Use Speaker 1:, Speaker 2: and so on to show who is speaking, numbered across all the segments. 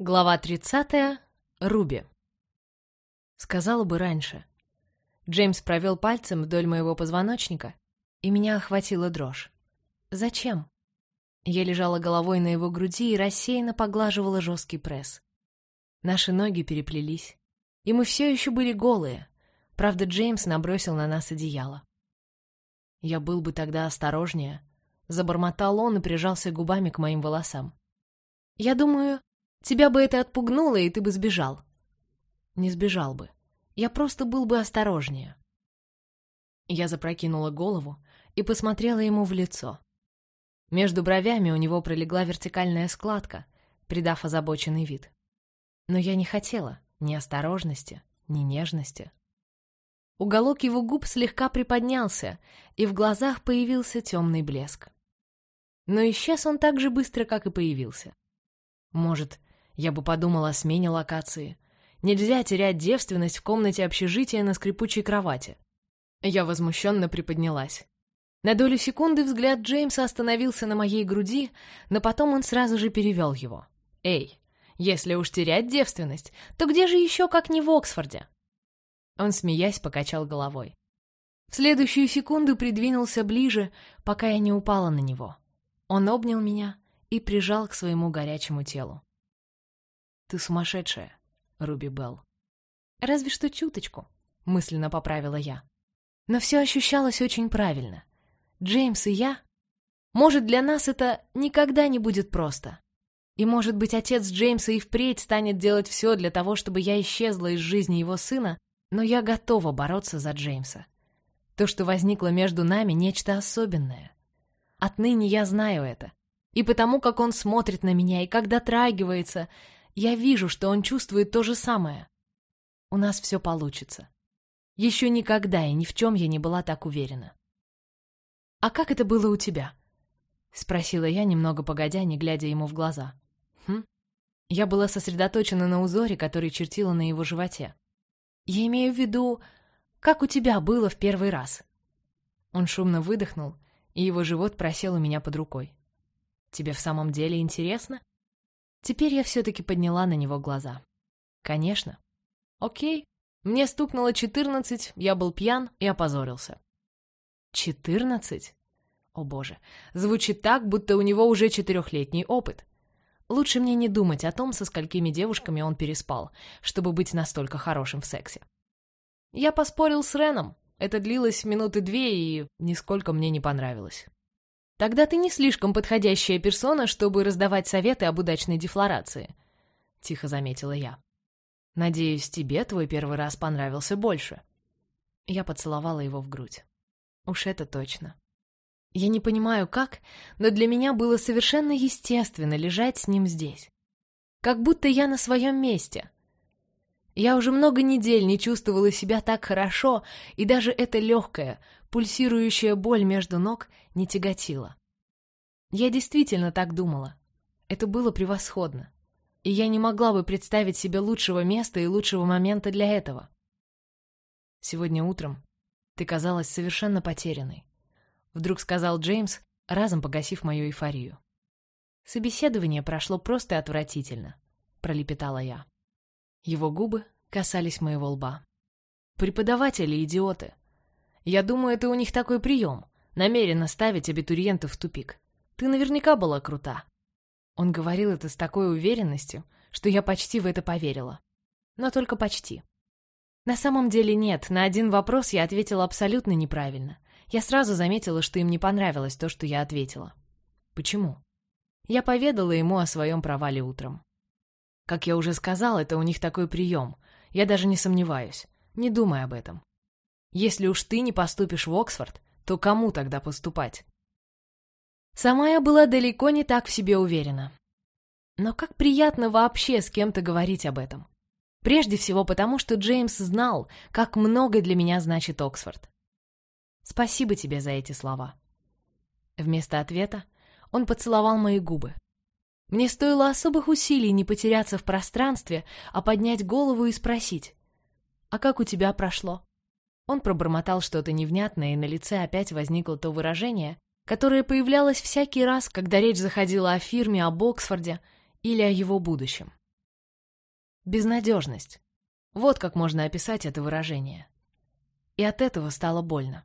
Speaker 1: Глава 30. Руби. Сказала бы раньше. Джеймс провел пальцем вдоль моего позвоночника, и меня охватила дрожь. Зачем? Я лежала головой на его груди и рассеянно поглаживала жесткий пресс. Наши ноги переплелись, и мы все еще были голые. Правда, Джеймс набросил на нас одеяло. Я был бы тогда осторожнее. Забормотал он и прижался губами к моим волосам. Я думаю, Тебя бы это отпугнуло, и ты бы сбежал. Не сбежал бы. Я просто был бы осторожнее. Я запрокинула голову и посмотрела ему в лицо. Между бровями у него пролегла вертикальная складка, придав озабоченный вид. Но я не хотела ни осторожности, ни нежности. Уголок его губ слегка приподнялся, и в глазах появился темный блеск. Но исчез он так же быстро, как и появился. Может, я бы подумала о смене локации. Нельзя терять девственность в комнате общежития на скрипучей кровати. Я возмущенно приподнялась. На долю секунды взгляд Джеймса остановился на моей груди, но потом он сразу же перевел его. «Эй, если уж терять девственность, то где же еще, как не в Оксфорде?» Он, смеясь, покачал головой. В следующую секунду придвинулся ближе, пока я не упала на него. Он обнял меня и прижал к своему горячему телу. «Ты сумасшедшая, Руби Белл». «Разве что чуточку», — мысленно поправила я. Но все ощущалось очень правильно. Джеймс и я... Может, для нас это никогда не будет просто. И, может быть, отец Джеймса и впредь станет делать все для того, чтобы я исчезла из жизни его сына, но я готова бороться за Джеймса. То, что возникло между нами, нечто особенное. Отныне я знаю это. И потому, как он смотрит на меня и как дотрагивается, я вижу, что он чувствует то же самое. У нас все получится. Еще никогда и ни в чем я не была так уверена. «А как это было у тебя?» — спросила я, немного погодя, не глядя ему в глаза. «Хм?» Я была сосредоточена на узоре, который чертила на его животе. «Я имею в виду, как у тебя было в первый раз?» Он шумно выдохнул, и его живот просел у меня под рукой. «Тебе в самом деле интересно?» Теперь я все-таки подняла на него глаза. Конечно. Окей. Мне стукнуло четырнадцать, я был пьян и опозорился. Четырнадцать? О боже, звучит так, будто у него уже четырехлетний опыт. Лучше мне не думать о том, со сколькими девушками он переспал, чтобы быть настолько хорошим в сексе. Я поспорил с Реном. Это длилось минуты две и нисколько мне не понравилось. Тогда ты не слишком подходящая персона, чтобы раздавать советы об удачной дефлорации», — тихо заметила я. «Надеюсь, тебе твой первый раз понравился больше». Я поцеловала его в грудь. Уж это точно. Я не понимаю, как, но для меня было совершенно естественно лежать с ним здесь. Как будто я на своем месте. Я уже много недель не чувствовала себя так хорошо, и даже эта легкая, пульсирующая боль между ног не тяготила. Я действительно так думала. Это было превосходно. И я не могла бы представить себе лучшего места и лучшего момента для этого. Сегодня утром ты казалась совершенно потерянной. Вдруг сказал Джеймс, разом погасив мою эйфорию. Собеседование прошло просто отвратительно, пролепетала я. Его губы касались моего лба. Преподаватели идиоты. Я думаю, это у них такой прием — намеренно ставить абитуриентов в тупик. Ты наверняка была крута». Он говорил это с такой уверенностью, что я почти в это поверила. Но только почти. На самом деле нет, на один вопрос я ответила абсолютно неправильно. Я сразу заметила, что им не понравилось то, что я ответила. Почему? Я поведала ему о своем провале утром. Как я уже сказал, это у них такой прием. Я даже не сомневаюсь. Не думай об этом. Если уж ты не поступишь в Оксфорд, то кому тогда поступать? Сама я была далеко не так в себе уверена. Но как приятно вообще с кем-то говорить об этом. Прежде всего потому, что Джеймс знал, как много для меня значит Оксфорд. Спасибо тебе за эти слова. Вместо ответа он поцеловал мои губы. Мне стоило особых усилий не потеряться в пространстве, а поднять голову и спросить, «А как у тебя прошло?» Он пробормотал что-то невнятное, и на лице опять возникло то выражение, которое появлялось всякий раз, когда речь заходила о фирме, об Оксфорде или о его будущем. Безнадежность. Вот как можно описать это выражение. И от этого стало больно.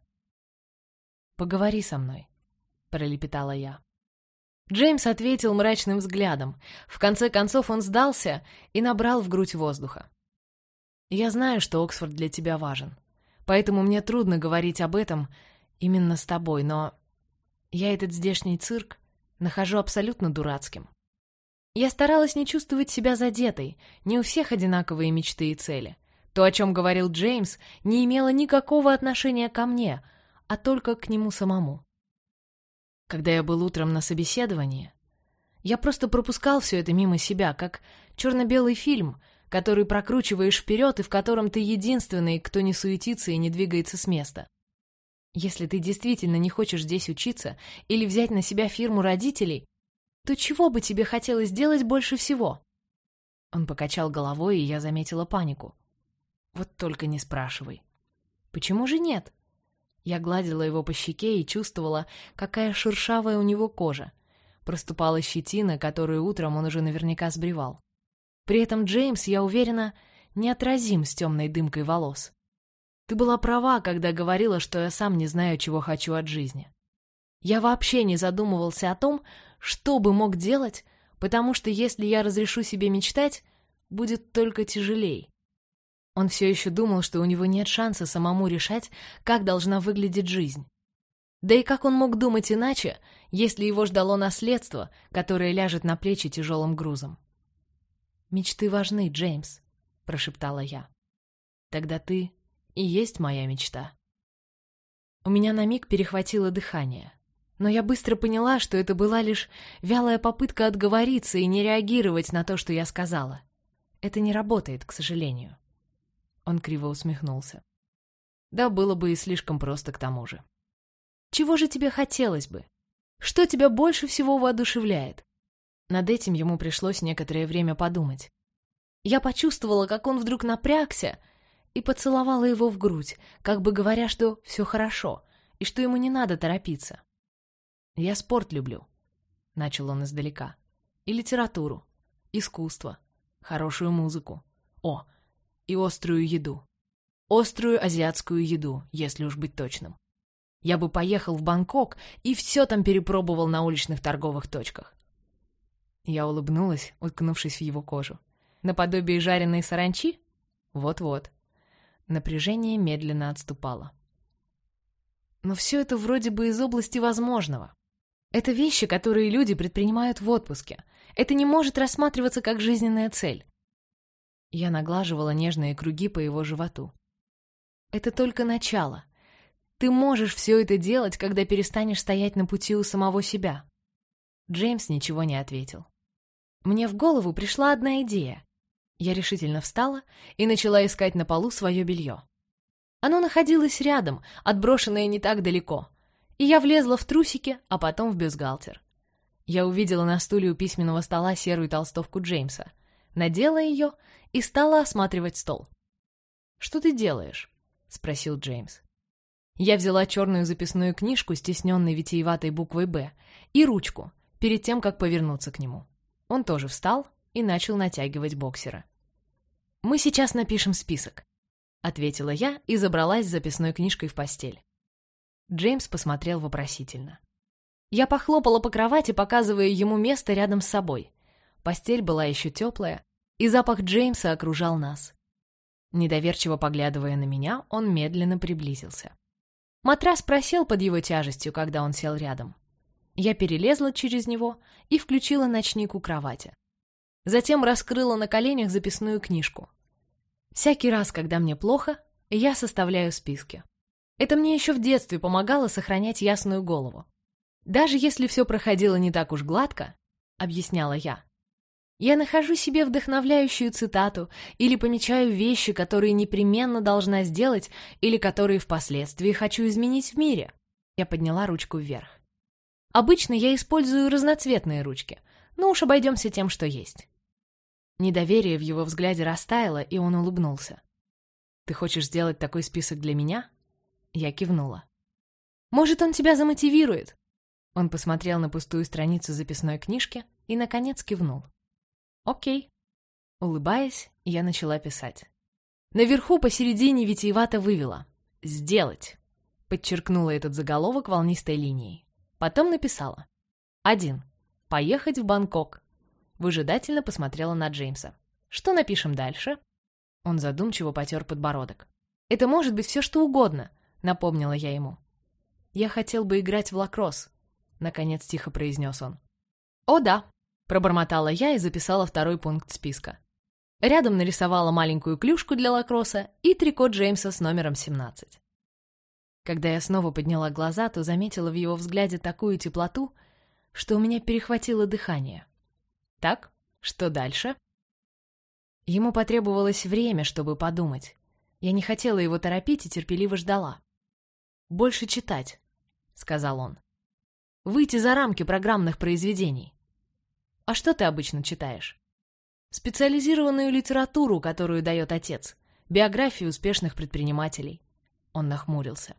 Speaker 1: «Поговори со мной», — пролепетала я. Джеймс ответил мрачным взглядом. В конце концов он сдался и набрал в грудь воздуха. «Я знаю, что Оксфорд для тебя важен, поэтому мне трудно говорить об этом именно с тобой, но я этот здешний цирк нахожу абсолютно дурацким. Я старалась не чувствовать себя задетой, не у всех одинаковые мечты и цели. То, о чем говорил Джеймс, не имело никакого отношения ко мне, а только к нему самому. Когда я был утром на собеседовании, я просто пропускал все это мимо себя, как черно-белый фильм, который прокручиваешь вперед и в котором ты единственный, кто не суетится и не двигается с места. Если ты действительно не хочешь здесь учиться или взять на себя фирму родителей, то чего бы тебе хотелось сделать больше всего? Он покачал головой, и я заметила панику. Вот только не спрашивай. Почему же нет? Я гладила его по щеке и чувствовала, какая шершавая у него кожа. Проступала щетина, которую утром он уже наверняка сбривал. При этом Джеймс, я уверена, неотразим с темной дымкой волос. Ты была права, когда говорила, что я сам не знаю, чего хочу от жизни. Я вообще не задумывался о том, что бы мог делать, потому что если я разрешу себе мечтать, будет только тяжелей. Он все еще думал, что у него нет шанса самому решать, как должна выглядеть жизнь. Да и как он мог думать иначе, если его ждало наследство, которое ляжет на плечи тяжелым грузом? «Мечты важны, Джеймс», — прошептала я. «Тогда ты и есть моя мечта». У меня на миг перехватило дыхание, но я быстро поняла, что это была лишь вялая попытка отговориться и не реагировать на то, что я сказала. Это не работает, к сожалению. Он криво усмехнулся. Да, было бы и слишком просто к тому же. Чего же тебе хотелось бы? Что тебя больше всего воодушевляет? Над этим ему пришлось некоторое время подумать. Я почувствовала, как он вдруг напрягся, и поцеловала его в грудь, как бы говоря, что все хорошо, и что ему не надо торопиться. «Я спорт люблю», — начал он издалека, — «и литературу, искусство, хорошую музыку. О, и острую еду. Острую азиатскую еду, если уж быть точным. Я бы поехал в Бангкок и все там перепробовал на уличных торговых точках. Я улыбнулась, уткнувшись в его кожу. Наподобие жареной саранчи? Вот-вот. Напряжение медленно отступало. Но все это вроде бы из области возможного. Это вещи, которые люди предпринимают в отпуске. Это не может рассматриваться как жизненная цель. Я наглаживала нежные круги по его животу. Это только начало. Ты можешь все это делать, когда перестанешь стоять на пути у самого себя. Джеймс ничего не ответил. Мне в голову пришла одна идея. Я решительно встала и начала искать на полу свое белье. Оно находилось рядом, отброшенное не так далеко, и я влезла в трусики, а потом в бюстгальтер. Я увидела на стуле у письменного стола серую толстовку Джеймса, надела ее и стала осматривать стол. «Что ты делаешь?» — спросил Джеймс. Я взяла черную записную книжку с тесненной витиеватой буквой «Б» и ручку, перед тем, как повернуться к нему. Он тоже встал и начал натягивать боксера. «Мы сейчас напишем список», — ответила я и забралась с записной книжкой в постель. Джеймс посмотрел вопросительно. Я похлопала по кровати, показывая ему место рядом с собой. Постель была еще теплая, и запах Джеймса окружал нас. Недоверчиво поглядывая на меня, он медленно приблизился. Матрас просел под его тяжестью, когда он сел рядом. Я перелезла через него и включила ночник у кровати. Затем раскрыла на коленях записную книжку. Всякий раз, когда мне плохо, я составляю списки. Это мне еще в детстве помогало сохранять ясную голову. Даже если все проходило не так уж гладко, объясняла я, я нахожу себе вдохновляющую цитату или помечаю вещи, которые непременно должна сделать или которые впоследствии хочу изменить в мире. Я подняла ручку вверх. Обычно я использую разноцветные ручки, но уж обойдемся тем, что есть. Недоверие в его взгляде растаяло, и он улыбнулся. «Ты хочешь сделать такой список для меня?» Я кивнула. «Может, он тебя замотивирует?» Он посмотрел на пустую страницу записной книжки и, наконец, кивнул. «Окей». Улыбаясь, Я начала писать. Наверху посередине витиевато вывела «Сделать». Подчеркнула этот заголовок волнистой линией. Потом написала. Один. Поехать в Бангкок. Выжидательно посмотрела на Джеймса. Что напишем дальше? Он задумчиво потер подбородок. «Это может быть все, что угодно», — напомнила я ему. «Я хотел бы играть в лакросс», — наконец тихо произнес он. «О, да», — пробормотала я и записала второй пункт списка. Рядом нарисовала маленькую клюшку для лакросса и трико Джеймса с номером 17. Когда я снова подняла глаза, то заметила в его взгляде такую теплоту, что у меня перехватило дыхание. «Так, что дальше?» Ему потребовалось время, чтобы подумать. Я не хотела его торопить и терпеливо ждала. «Больше читать», — сказал он. «Выйти за рамки программных произведений». «А что ты обычно читаешь?» «Специализированную литературу, которую дает отец. Биографии успешных предпринимателей». Он нахмурился.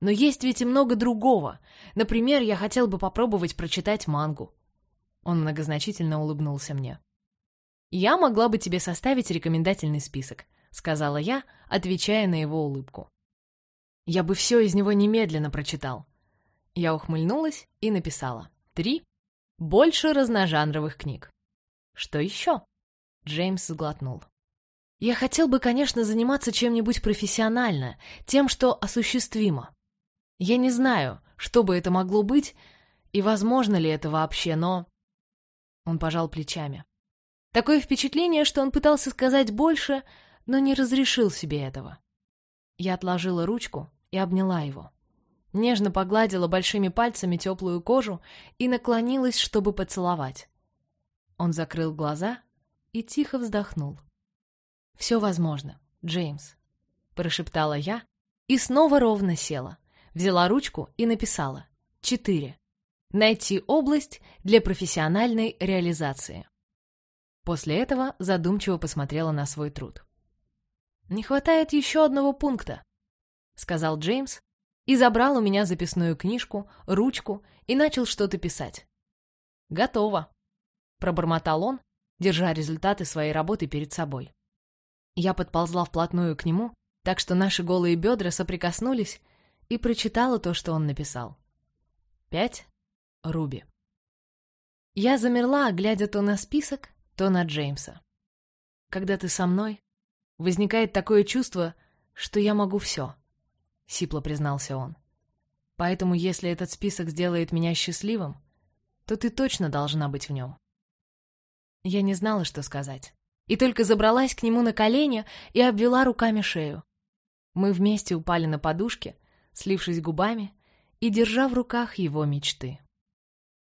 Speaker 1: «Но есть ведь и много другого. Например, я хотел бы попробовать прочитать мангу». Он многозначительно улыбнулся мне. «Я могла бы тебе составить рекомендательный список», — сказала я, отвечая на его улыбку. «Я бы все из него немедленно прочитал». Я ухмыльнулась и написала. «Три. Больше разножанровых книг». «Что еще?» Джеймс сглотнул. «Я хотел бы, конечно, заниматься чем-нибудь профессионально, тем, что осуществимо. Я не знаю, что бы это могло быть, и возможно ли это вообще, но...» Он пожал плечами. Такое впечатление, что он пытался сказать больше, но не разрешил себе этого. Я отложила ручку и обняла его. Нежно погладила большими пальцами теплую кожу и наклонилась, чтобы поцеловать. Он закрыл глаза и тихо вздохнул. «Все возможно, Джеймс», — прошептала я и снова ровно села. Взяла ручку и написала «Четыре. Найти область для профессиональной реализации». После этого задумчиво посмотрела на свой труд. «Не хватает еще одного пункта», — сказал Джеймс и забрал у меня записную книжку, ручку и начал что-то писать. «Готово», — пробормотал он, держа результаты своей работы перед собой. Я подползла вплотную к нему, так что наши голые бедра соприкоснулись, и прочитала то, что он написал. Пять. Руби. Я замерла, глядя то на список, то на Джеймса. Когда ты со мной, возникает такое чувство, что я могу все, — сипло признался он. Поэтому, если этот список сделает меня счастливым, то ты точно должна быть в нем. Я не знала, что сказать, и только забралась к нему на колени и обвела руками шею. Мы вместе упали на подушке, слившись губами и держа в руках его мечты.